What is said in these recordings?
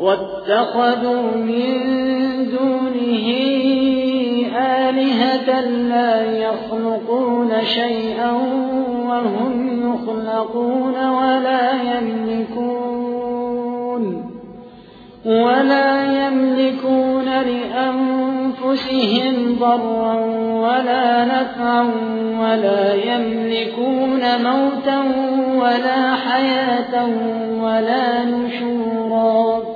واتخذوا من دونه آلهة لا يخلقون شيئا وهم يخلقون ولا يملكون ولا يملكون لأنفسهم ضرا ولا نفعا ولا يملكون موتا ولا حياة ولا نشورا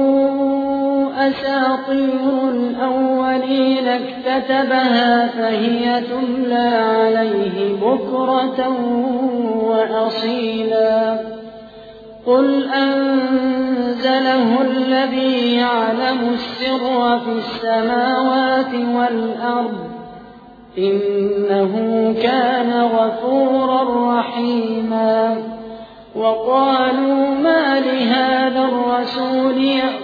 أساطير الأولين اكتتبها فهي تملى عليه بكرة وأصيلا. قل أنزله الذي يعلم السر في السماوات والأرض إنه كان غفورا رحيما. وقالوا ما لهذا الرسول